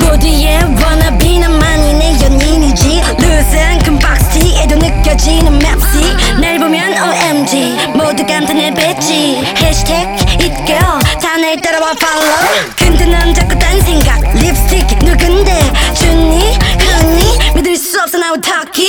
보디에 워너비 나만이 내 연인이지. 루즈한 큰 박스티에도 느껴지는 맵시. 날 보면 OMG 모두 감탄해 뱉지. 해시태그 itgirl 다날 따라와 follow. 근데 넌 자꾸 딴 생각. 립스틱 누군데? 주니 흔니 믿을 수 없어 나의 턱이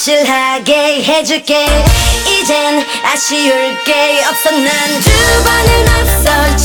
확실하게 해줄게. 이젠 아쉬울 게 없어. 난 두 번은 앞서